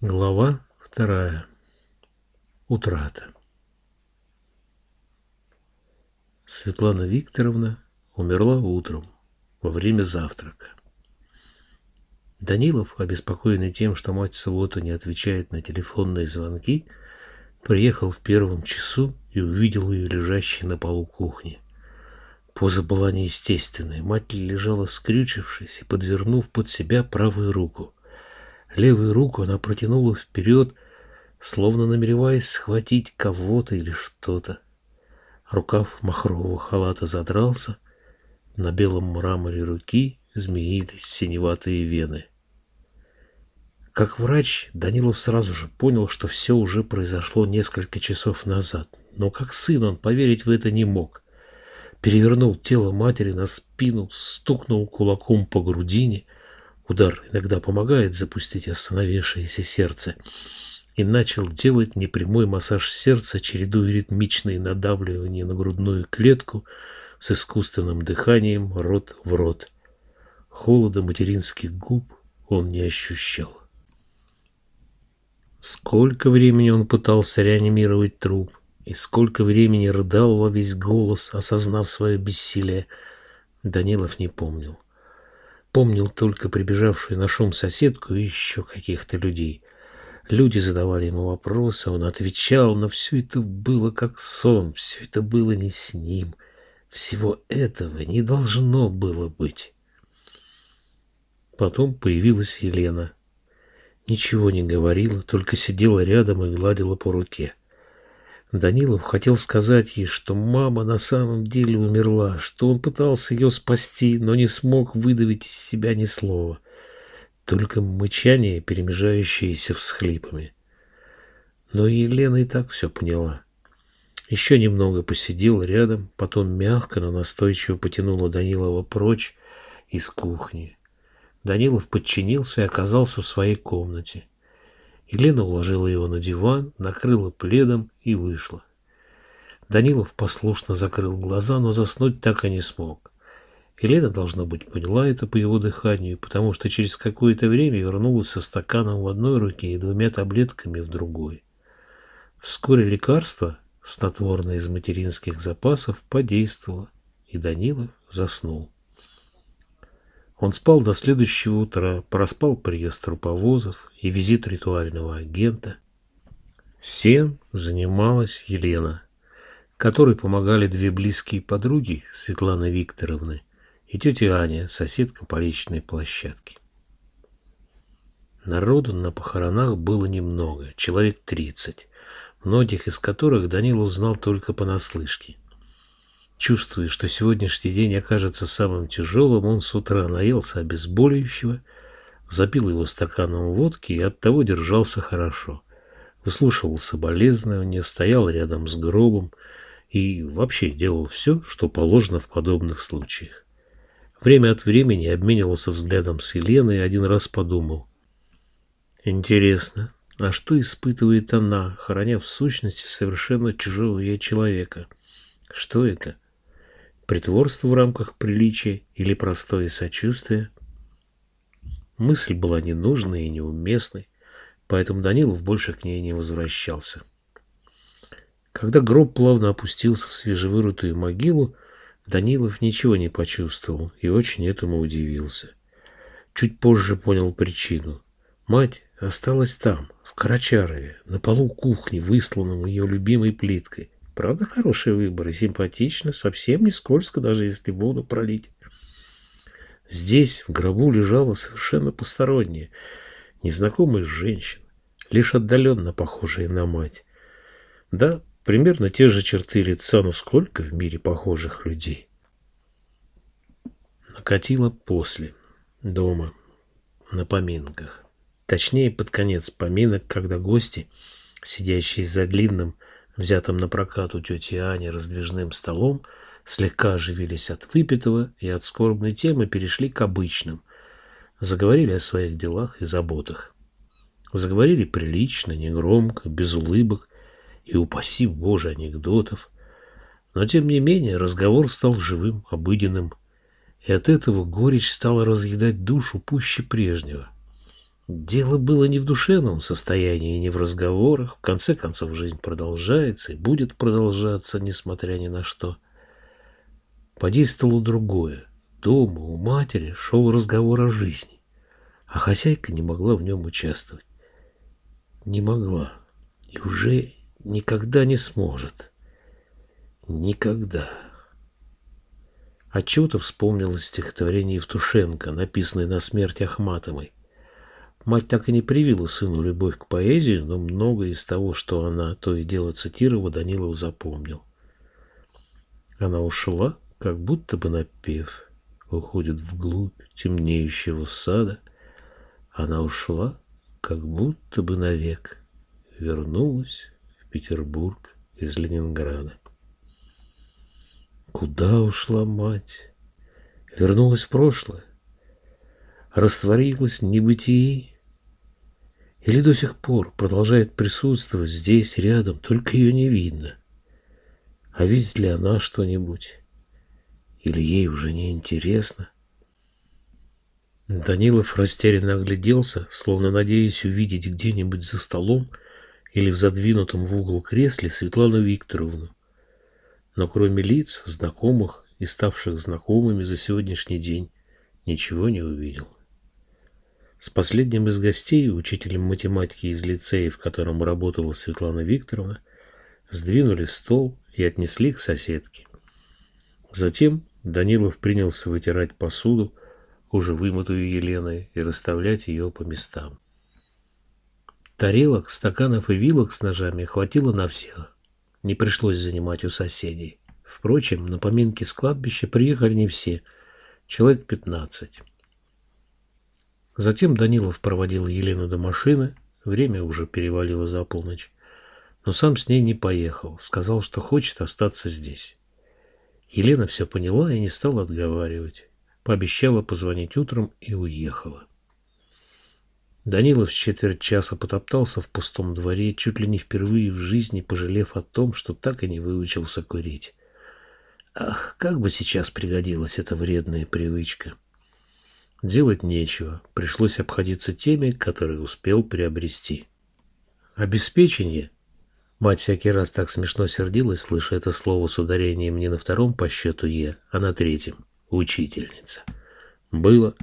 Глава вторая. Утрата. Светлана Викторовна умерла утром во время завтрака. Данилов, обеспокоенный тем, что мать в не отвечает на телефонные звонки, приехал в первом часу и увидел ее лежащей на полу кухни. Поза была неестественной. Мать лежала скрючившись и подвернув под себя правую руку – Левую руку она протянула вперед, словно намереваясь схватить кого-то или что-то. Рукав махрового халата задрался, на белом мраморе руки змеились синеватые вены. Как врач, Данилов сразу же понял, что все уже произошло несколько часов назад. Но как сын он поверить в это не мог. Перевернул тело матери на спину, стукнул кулаком по грудине — Удар иногда помогает запустить остановившееся сердце. И начал делать непрямой массаж сердца, чередуя ритмичные надавливания на грудную клетку с искусственным дыханием рот в рот. Холода материнских губ он не ощущал. Сколько времени он пытался реанимировать труп, и сколько времени рыдал во весь голос, осознав свое бессилие, Данилов не помнил. Помнил только прибежавшую на шум соседку и еще каких-то людей. Люди задавали ему вопросы, он отвечал, но все это было как сон, все это было не с ним. Всего этого не должно было быть. Потом появилась Елена. Ничего не говорила, только сидела рядом и гладила по руке. Данилов хотел сказать ей, что мама на самом деле умерла, что он пытался ее спасти, но не смог выдавить из себя ни слова. Только мычание, перемежающееся всхлипами. Но Елена и так все поняла. Еще немного посидела рядом, потом мягко, но настойчиво потянула Данилова прочь из кухни. Данилов подчинился и оказался в своей комнате. Елена уложила его на диван, накрыла пледом и вышла. Данилов послушно закрыл глаза, но заснуть так и не смог. Елена, должно быть, поняла это по его дыханию, потому что через какое-то время вернулась со стаканом в одной руке и двумя таблетками в другой. Вскоре лекарство, снотворное из материнских запасов, подействовало, и Данилов заснул. Он спал до следующего утра, проспал приезд труповозов и визит ритуального агента. Всем занималась Елена, которой помогали две близкие подруги Светланы Викторовны и тетя Аня, соседка по личной площадке. Народу на похоронах было немного, человек тридцать, многих из которых Данил узнал только понаслышке. Чувствуя, что сегодняшний день окажется самым тяжелым, он с утра наелся обезболивающего, запил его стаканом водки и оттого держался хорошо. Выслушивал соболезнования, стоял рядом с гробом и вообще делал все, что положено в подобных случаях. Время от времени обменивался взглядом с Еленой и один раз подумал. Интересно, а что испытывает она, храня в сущности совершенно чужого ей человека? Что это? — притворство в рамках приличия или простое сочувствие. Мысль была ненужной и неуместной, поэтому Данилов больше к ней не возвращался. Когда гроб плавно опустился в свежевырытую могилу, Данилов ничего не почувствовал и очень этому удивился. Чуть позже понял причину. Мать осталась там, в Карачарове, на полу кухни, высланном ее любимой плиткой. Правда, хороший выбор, симпатично, совсем не скользко, даже если воду пролить. Здесь в гробу лежала совершенно посторонняя, незнакомая женщина, лишь отдаленно похожая на мать. Да, примерно те же черты лица, но сколько в мире похожих людей. Накатило после, дома, на поминках. Точнее, под конец поминок, когда гости, сидящие за длинным, взятым на прокат у тети Ани раздвижным столом, слегка оживились от выпитого и от скорбной темы перешли к обычным. Заговорили о своих делах и заботах. Заговорили прилично, негромко, без улыбок и, упаси Боже, анекдотов. Но, тем не менее, разговор стал живым, обыденным, и от этого горечь стала разъедать душу пуще прежнего. Дело было не в душевном состоянии, не в разговорах. В конце концов, жизнь продолжается и будет продолжаться, несмотря ни на что. Подействовало другое. Дома у матери шел разговор о жизни, а хозяйка не могла в нем участвовать. Не могла и уже никогда не сможет. Никогда. Отчего-то вспомнилось стихотворение Евтушенко, написанное на смерть Ахматовой. Мать так и не привила сыну любовь к поэзии, но многое из того, что она то и дело цитировала, Данилов запомнил. Она ушла, как будто бы напев, уходит вглубь темнеющего сада. Она ушла, как будто бы навек, вернулась в Петербург из Ленинграда. Куда ушла мать? Вернулась в прошлое? Растворилась в небытии? Или до сих пор продолжает присутствовать здесь, рядом, только ее не видно? А видит ли она что-нибудь? Или ей уже не интересно? Данилов растерянно огляделся, словно надеясь увидеть где-нибудь за столом или в задвинутом в угол кресле Светлану Викторовну. Но кроме лиц, знакомых и ставших знакомыми за сегодняшний день, ничего не увидел. С последним из гостей, учителем математики из лицея, в котором работала Светлана Викторовна, сдвинули стол и отнесли к соседке. Затем Данилов принялся вытирать посуду, уже вымытую Еленой, и расставлять ее по местам. Тарелок, стаканов и вилок с ножами хватило на всех. Не пришлось занимать у соседей. Впрочем, на поминки с кладбища приехали не все, человек пятнадцать. Затем Данилов проводил Елену до машины, время уже перевалило за полночь, но сам с ней не поехал, сказал, что хочет остаться здесь. Елена все поняла и не стала отговаривать, пообещала позвонить утром и уехала. Данилов с четверть часа потоптался в пустом дворе, чуть ли не впервые в жизни пожалев о том, что так и не выучился курить. Ах, как бы сейчас пригодилась эта вредная привычка. Делать нечего, пришлось обходиться теми, которые успел приобрести. Обеспечение. Мать всякий раз так смешно сердилась, слыша это слово с ударением не на втором по счету «е», а на третьем. Учительница. Было.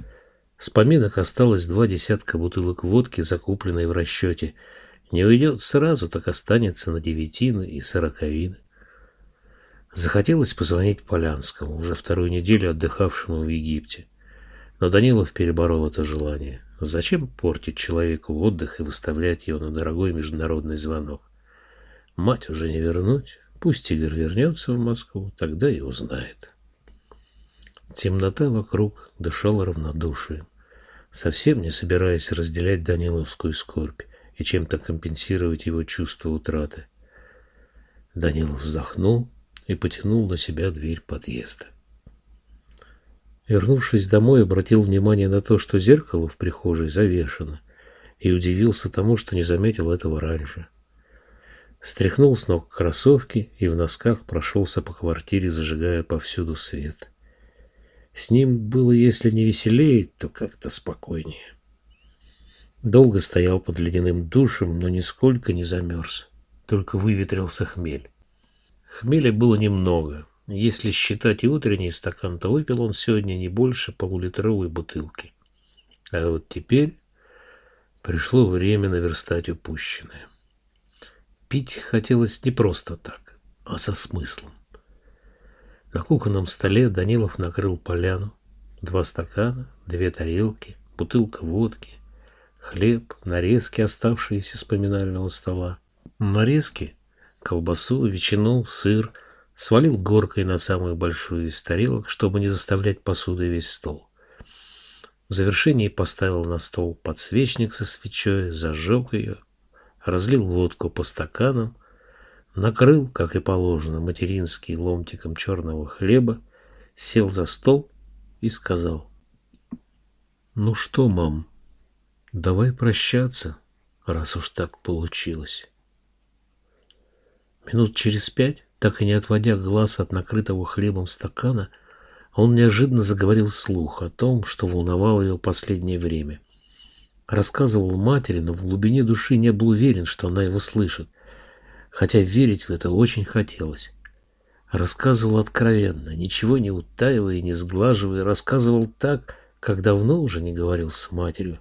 С поминок осталось два десятка бутылок водки, закупленной в расчете. Не уйдет сразу, так останется на девятины и сороковины. Захотелось позвонить Полянскому, уже вторую неделю отдыхавшему в Египте. Но Данилов переборол это желание. Зачем портить человеку отдых и выставлять его на дорогой международный звонок? Мать уже не вернуть. Пусть Игорь вернется в Москву, тогда и узнает. Темнота вокруг дышала равнодушием, совсем не собираясь разделять Даниловскую скорбь и чем-то компенсировать его чувство утраты. Данилов вздохнул и потянул на себя дверь подъезда. Вернувшись домой, обратил внимание на то, что зеркало в прихожей завешено, и удивился тому, что не заметил этого раньше. Стряхнул с ног кроссовки и в носках прошелся по квартире, зажигая повсюду свет. С ним было, если не веселее, то как-то спокойнее. Долго стоял под ледяным душем, но нисколько не замерз. Только выветрился хмель. Хмеля было немного. Если считать и утренний стакан, то выпил он сегодня не больше полулитровой бутылки. А вот теперь пришло время наверстать упущенное. Пить хотелось не просто так, а со смыслом. На кухонном столе Данилов накрыл поляну. Два стакана, две тарелки, бутылка водки, хлеб, нарезки, оставшиеся с поминального стола. Нарезки — колбасу, ветчину, сыр — свалил горкой на самую большую из тарелок, чтобы не заставлять посудой весь стол. В завершении поставил на стол подсвечник со свечой, зажег ее, разлил водку по стаканам — накрыл, как и положено, материнский ломтиком черного хлеба, сел за стол и сказал. «Ну что, мам, давай прощаться, раз уж так получилось». Минут через пять, так и не отводя глаз от накрытого хлебом стакана, он неожиданно заговорил вслух о том, что волновало его последнее время. Рассказывал матери, но в глубине души не был уверен, что она его слышит, хотя верить в это очень хотелось. Рассказывал откровенно, ничего не утаивая и не сглаживая, рассказывал так, как давно уже не говорил с матерью.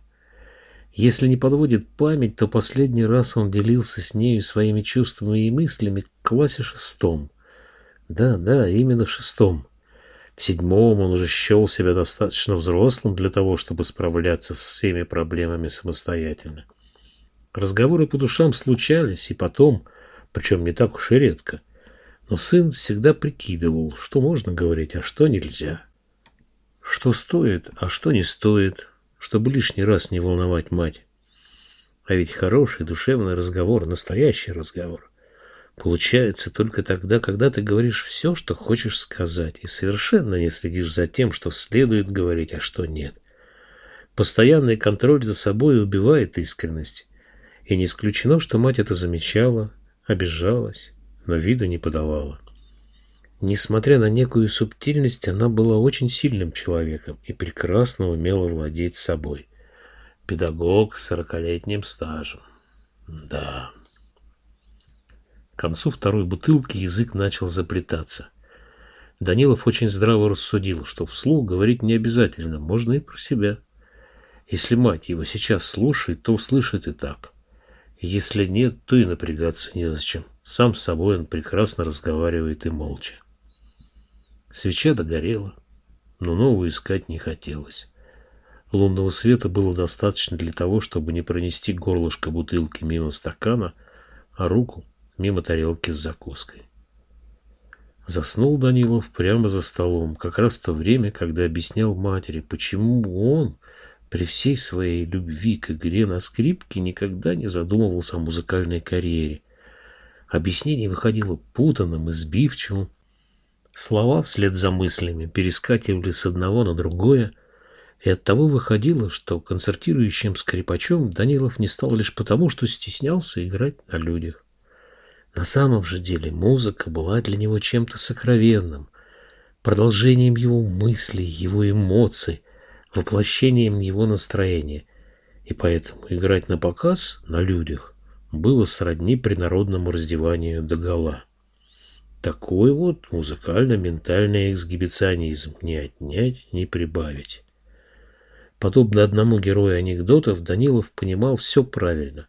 Если не подводит память, то последний раз он делился с нею своими чувствами и мыслями в классе шестом. Да, да, именно в шестом. В седьмом он уже счел себя достаточно взрослым для того, чтобы справляться со всеми проблемами самостоятельно. Разговоры по душам случались и потом, причем не так уж и редко. Но сын всегда прикидывал, что можно говорить, а что нельзя. Что стоит, а что не стоит, чтобы лишний раз не волновать мать. А ведь хороший душевный разговор, настоящий разговор, получается только тогда, когда ты говоришь все, что хочешь сказать, и совершенно не следишь за тем, что следует говорить, а что нет. Постоянный контроль за собой убивает искренность. И не исключено, что мать это замечала, обижалась, но вида не подавала. Несмотря на некую субтильность, она была очень сильным человеком и прекрасно умела владеть собой. Педагог с сорокалетним стажем. Да. К концу второй бутылки язык начал заплетаться. Данилов очень здраво рассудил, что вслух говорить не обязательно, можно и про себя. Если мать его сейчас слушает, то услышит и так. Если нет, то и напрягаться незачем. Сам с собой он прекрасно разговаривает и молча. Свеча догорела, но новую искать не хотелось. Лунного света было достаточно для того, чтобы не пронести горлышко бутылки мимо стакана, а руку мимо тарелки с закуской. Заснул Данилов прямо за столом, как раз в то время, когда объяснял матери, почему он при всей своей любви к игре на скрипке никогда не задумывался о музыкальной карьере. Объяснение выходило путанным и сбивчивым. Слова вслед за мыслями перескакивали с одного на другое, и оттого выходило, что концертирующим скрипачом Данилов не стал лишь потому, что стеснялся играть на людях. На самом же деле музыка была для него чем-то сокровенным, продолжением его мыслей, его эмоций, воплощением его настроения. И поэтому играть на показ, на людях, было сродни принародному раздеванию догола. Такой вот музыкально-ментальный эксгибиционизм не отнять, не прибавить. Подобно одному герою анекдотов, Данилов понимал все правильно,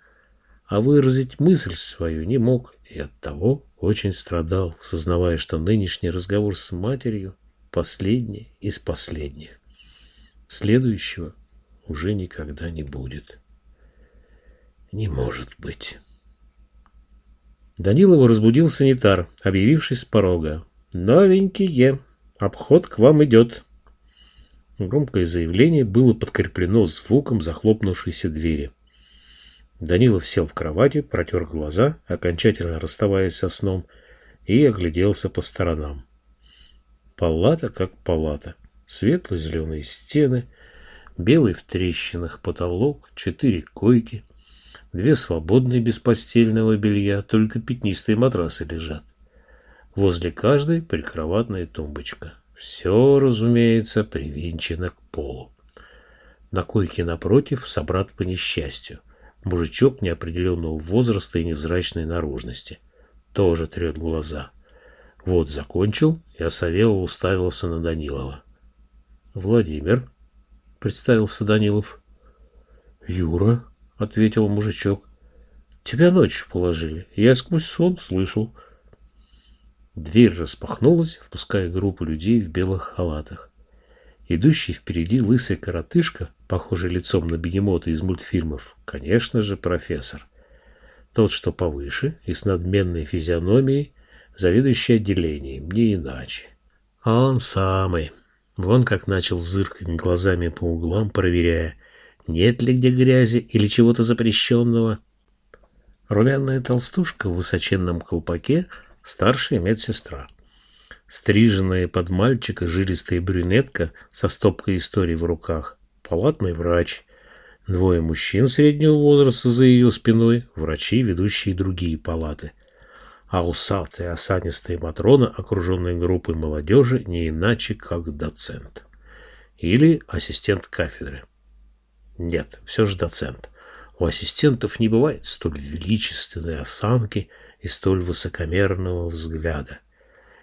а выразить мысль свою не мог и оттого очень страдал, сознавая, что нынешний разговор с матерью последний из последних. Следующего уже никогда не будет. Не может быть. Данилова разбудил санитар, объявившись с порога. «Новенькие! Обход к вам идет!» Громкое заявление было подкреплено звуком захлопнувшейся двери. Данилов сел в кровати, протер глаза, окончательно расставаясь со сном, и огляделся по сторонам. Палата как палата. Светло-зеленые стены, белый в трещинах потолок, четыре койки, две свободные без постельного белья, только пятнистые матрасы лежат. Возле каждой прикроватная тумбочка. Все, разумеется, привинчено к полу. На койке напротив собрат по несчастью. Мужичок неопределенного возраста и невзрачной наружности. Тоже трет глаза. Вот закончил, и Осавелов уставился на Данилова. «Владимир», — представился Данилов. «Юра», — ответил мужичок. «Тебя ночью положили. Я сквозь сон слышал». Дверь распахнулась, впуская группу людей в белых халатах. Идущий впереди лысый коротышка, похожий лицом на бегемота из мультфильмов, конечно же, профессор. Тот, что повыше и с надменной физиономией, заведующий отделением, не иначе. А он самый. Вон как начал зыркать глазами по углам, проверяя, нет ли где грязи или чего-то запрещенного. Румяная толстушка в высоченном колпаке — старшая медсестра. Стриженная под мальчика жилистая брюнетка со стопкой историй в руках, палатный врач, двое мужчин среднего возраста за ее спиной, врачи, ведущие другие палаты, а усатая осанистая Матрона, окруженная группой молодежи, не иначе, как доцент или ассистент кафедры. Нет, все же доцент. У ассистентов не бывает столь величественной осанки и столь высокомерного взгляда.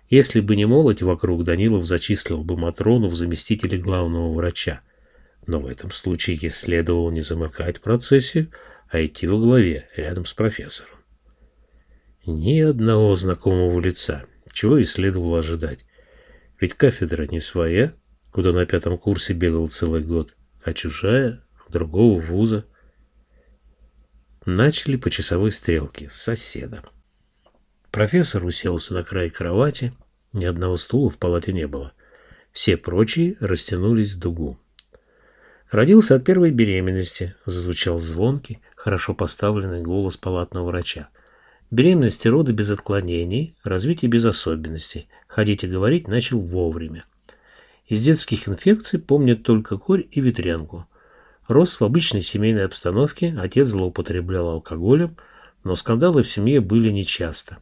Если бы не молоть вокруг, Данилов зачислил бы Матрону в заместителе главного врача. Но в этом случае ей следовало не замыкать процессию, а идти во главе, рядом с профессором. Ни одного знакомого лица, чего и следовало ожидать. Ведь кафедра не своя, куда на пятом курсе бегал целый год, а чужая, другого вуза. Начали по часовой стрелке с соседа. Профессор уселся на край кровати, ни одного стула в палате не было. Все прочие растянулись в дугу. Родился от первой беременности, зазвучал звонкий, хорошо поставленный голос палатного врача. Беременность и роды без отклонений, развитие без особенностей. Ходить и говорить начал вовремя. Из детских инфекций помнят только корь и ветрянку. Рос в обычной семейной обстановке, отец злоупотреблял алкоголем, но скандалы в семье были нечасто.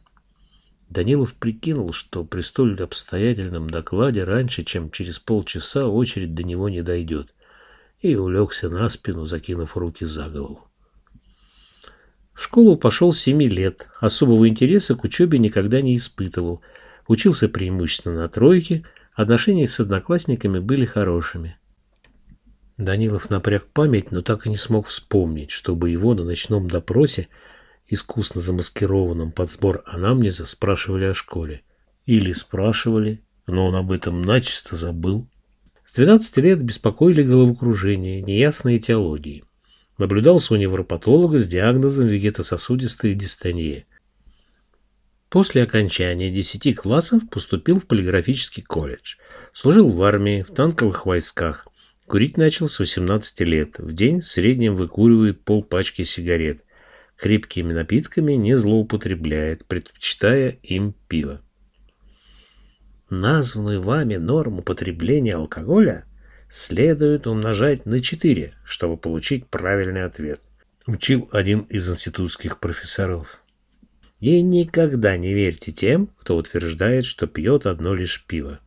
Данилов прикинул, что при столь обстоятельном докладе раньше, чем через полчаса, очередь до него не дойдет, и улегся на спину, закинув руки за голову. В школу пошел семи лет, особого интереса к учебе никогда не испытывал, учился преимущественно на тройке, отношения с одноклассниками были хорошими. Данилов напряг память, но так и не смог вспомнить, чтобы его на ночном допросе, искусно замаскированном под сбор анамнеза, спрашивали о школе. Или спрашивали, но он об этом начисто забыл. С 12 лет беспокоили головокружение, неясные теологии. Наблюдался у невропатолога с диагнозом вегетососудистая дистония. После окончания 10 классов поступил в полиграфический колледж. Служил в армии, в танковых войсках. Курить начал с 18 лет. В день в среднем выкуривает полпачки сигарет. Крепкими напитками не злоупотребляет, предпочитая им пиво. Названную вами норму потребления алкоголя следует умножать на 4, чтобы получить правильный ответ. Учил один из институтских профессоров. И никогда не верьте тем, кто утверждает, что пьет одно лишь пиво.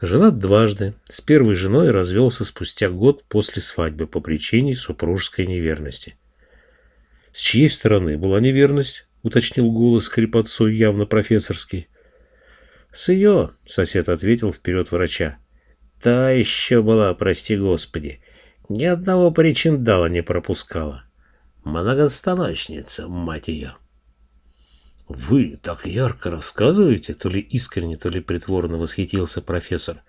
Женат дважды. С первой женой развелся спустя год после свадьбы по причине супружеской неверности. «С чьей стороны была неверность?» — уточнил голос хрипотцой, явно профессорский. «С ее», — сосед ответил вперед врача. «Та еще была, прости господи. Ни одного причиндала не пропускала. Многостаночница, мать ее». «Вы так ярко рассказываете?» То ли искренне, то ли притворно восхитился профессор.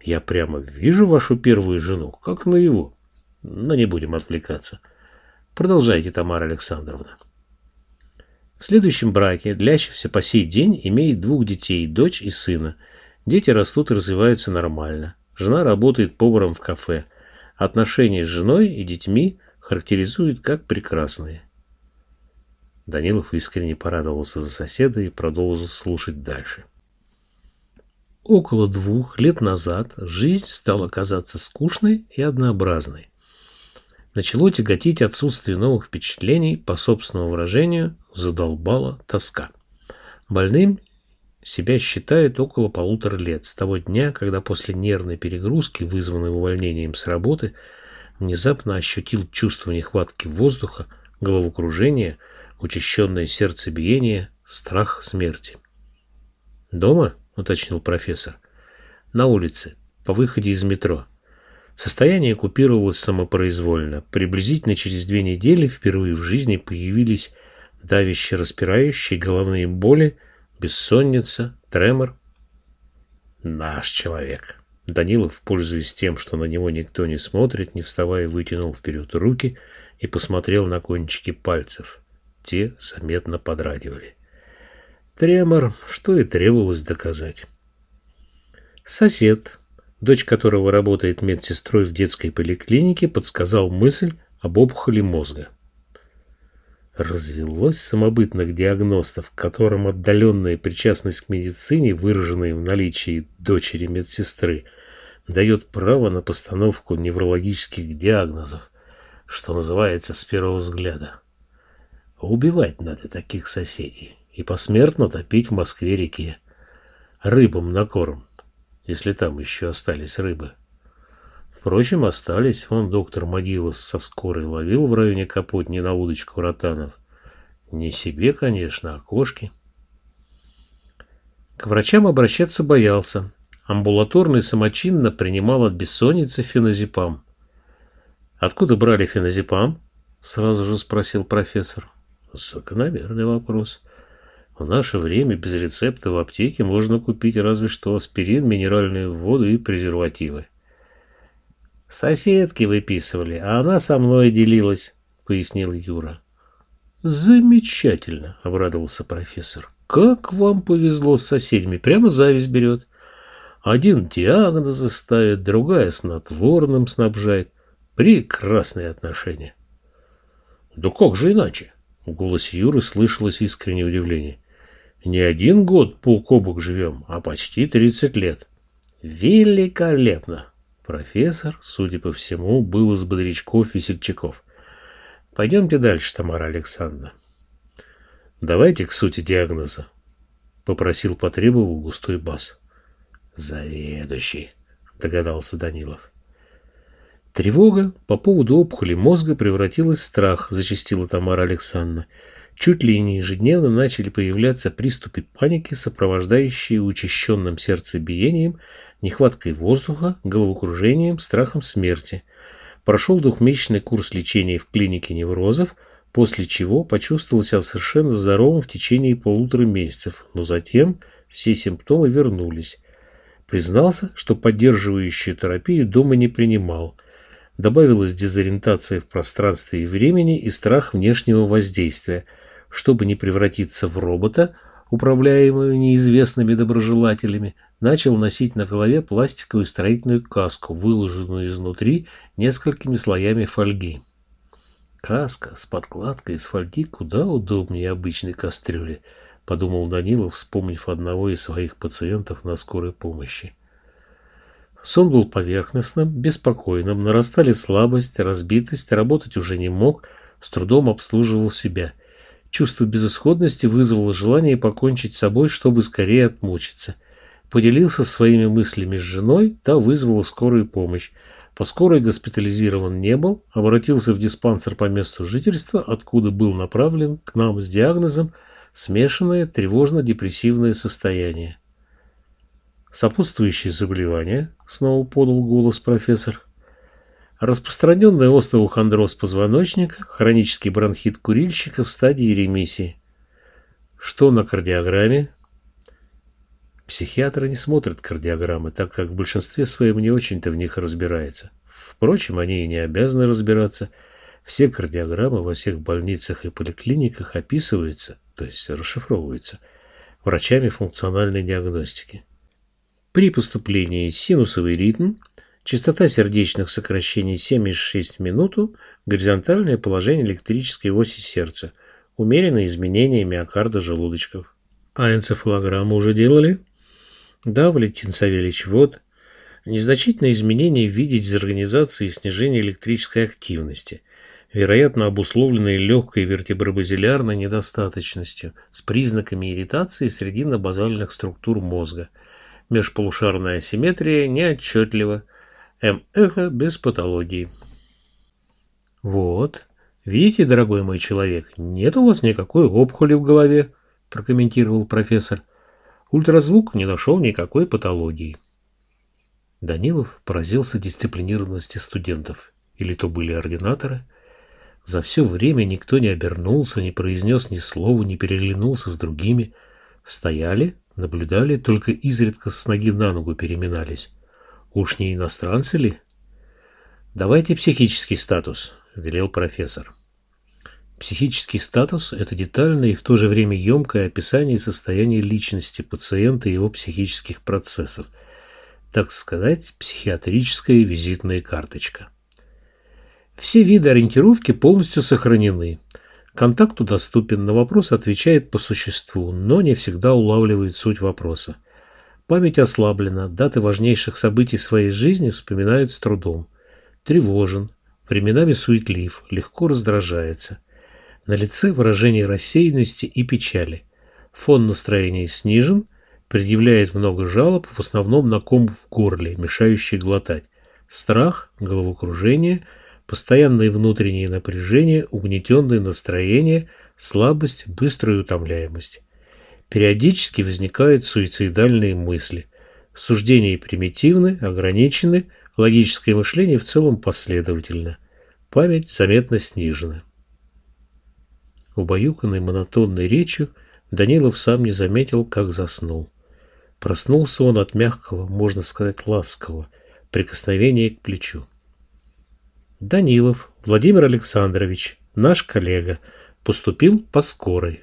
«Я прямо вижу вашу первую жену, как на его. Но не будем отвлекаться. Продолжайте, Тамара Александровна». В следующем браке, длящийся по сей день, имеет двух детей, дочь и сына. Дети растут и развиваются нормально. Жена работает поваром в кафе. Отношения с женой и детьми характеризуют как прекрасные. Данилов искренне порадовался за соседа и продолжил слушать дальше. Около двух лет назад жизнь стала казаться скучной и однообразной. Начало тяготить отсутствие новых впечатлений, по собственному выражению, задолбала тоска. Больным себя считают около полутора лет, с того дня, когда после нервной перегрузки, вызванной увольнением с работы, внезапно ощутил чувство нехватки воздуха, головокружения – учащенное сердцебиение, страх смерти. «Дома?» — уточнил профессор. «На улице, по выходе из метро. Состояние купировалось самопроизвольно. Приблизительно через две недели впервые в жизни появились давяще распирающие головные боли, бессонница, тремор. Наш человек. Данилов, пользуясь тем, что на него никто не смотрит, не вставая, вытянул вперед руки и посмотрел на кончики пальцев. Те заметно подрагивали. Тремор, что и требовалось доказать. Сосед, дочь которого работает медсестрой в детской поликлинике, подсказал мысль об опухоли мозга. Развелось самобытных диагностов, которым отдаленная причастность к медицине, выраженная в наличии дочери медсестры, дает право на постановку неврологических диагнозов, что называется с первого взгляда. Убивать надо таких соседей и посмертно топить в Москве-реке. Рыбам на корм, если там еще остались рыбы. Впрочем, остались. Вон доктор Могилас со скорой ловил в районе Капотни на удочку ротанов. Не себе, конечно, а кошки. К врачам обращаться боялся. Амбулаторный самочинно принимал от бессонницы феназепам. «Откуда брали феназепам?» — сразу же спросил профессор. Закономерный вопрос. В наше время без рецепта в аптеке можно купить разве что аспирин, минеральную воду и презервативы. Соседки выписывали, а она со мной делилась, пояснил Юра. Замечательно, обрадовался профессор. Как вам повезло с соседями, прямо зависть берет. Один диагнозы ставит, другая снотворным снабжает. Прекрасные отношения. Да как же иначе? В голосе Юры слышалось искреннее удивление. Не один год бок о живем, а почти тридцать лет. Великолепно! Профессор, судя по всему, был из бодрячков-весельчаков. Пойдемте дальше, Тамара Александровна. Давайте к сути диагноза, попросил, потребовал густой бас. Заведующий, догадался Данилов. Тревога по поводу опухоли мозга превратилась в страх, зачастила Тамара Александровна. Чуть ли не ежедневно начали появляться приступы паники, сопровождающие учащенным сердцебиением, нехваткой воздуха, головокружением, страхом смерти. Прошел двухмесячный курс лечения в клинике неврозов, после чего почувствовал себя совершенно здоровым в течение полутора месяцев, но затем все симптомы вернулись. Признался, что поддерживающую терапию дома не принимал. Добавилась дезориентация в пространстве и времени и страх внешнего воздействия. Чтобы не превратиться в робота, управляемого неизвестными доброжелателями, начал носить на голове пластиковую строительную каску, выложенную изнутри несколькими слоями фольги. Каска с подкладкой из фольги куда удобнее обычной кастрюли, подумал Данилов, вспомнив одного из своих пациентов на скорой помощи. Сон был поверхностным, беспокойным, нарастали слабость, разбитость, работать уже не мог, с трудом обслуживал себя. Чувство безысходности вызвало желание покончить с собой, чтобы скорее отмучиться – Поделился своими мыслями с женой, та вызвала скорую помощь. По скорой госпитализирован не был, обратился в диспансер по месту жительства, откуда был направлен к нам с диагнозом смешанное тревожно-депрессивное состояние. Сопутствующие заболевания, снова подал голос профессор. Распространенный остеохондроз позвоночника, хронический бронхит курильщика в стадии ремиссии. Что на кардиограмме? Психиатры не смотрят кардиограммы, так как в большинстве своем не очень-то в них разбирается. Впрочем, они и не обязаны разбираться. Все кардиограммы во всех больницах и поликлиниках описываются, то есть расшифровываются, врачами функциональной диагностики. При поступлении синусовый ритм, частота сердечных сокращений 7,6 в минуту, горизонтальное положение электрической оси сердца, умеренные изменения миокарда желудочков. А энцефалограмму уже делали? Да, Валентин Савельевич, вот. Незначительные изменения в виде дезорганизации и снижения электрической активности, вероятно обусловленные легкой вертебробазилярной недостаточностью с признаками ирритации срединно-базальных структур мозга. Межполушарная асимметрия неотчетлива. М-эхо без патологии. Вот. Видите, дорогой мой человек, нет у вас никакой опухоли в голове, прокомментировал профессор. Ультразвук не нашел никакой патологии. Данилов поразился дисциплинированности студентов. Или то были ординаторы. За все время никто не обернулся, не произнес ни слова, не переглянулся с другими. Стояли, наблюдали, только изредка с ноги на ногу переминались. Уж не иностранцы ли? «Давайте психический статус», — велел профессор. Психический статус – это детальное и в то же время емкое описание состояния личности пациента и его психических процессов. Так сказать, психиатрическая визитная карточка. Все виды ориентировки полностью сохранены. Контакту доступен, на вопрос отвечает по существу, но не всегда улавливает суть вопроса. Память ослаблена, даты важнейших событий своей жизни вспоминает с трудом. Тревожен, временами суетлив, легко раздражается – на лице выражение рассеянности и печали. Фон настроения снижен, предъявляет много жалоб, в основном на ком в горле, мешающий глотать. страх, головокружение, постоянное внутреннее напряжение, угнетенное настроение, слабость, быстрая утомляемость. Периодически возникают суицидальные мысли. Суждения примитивны, ограничены, логическое мышление в целом последовательно. Память заметно снижена. Убаюканный монотонной речью, Данилов сам не заметил, как заснул. Проснулся он от мягкого, можно сказать, ласкового, прикосновения к плечу. Данилов Владимир Александрович, наш коллега, поступил по скорой.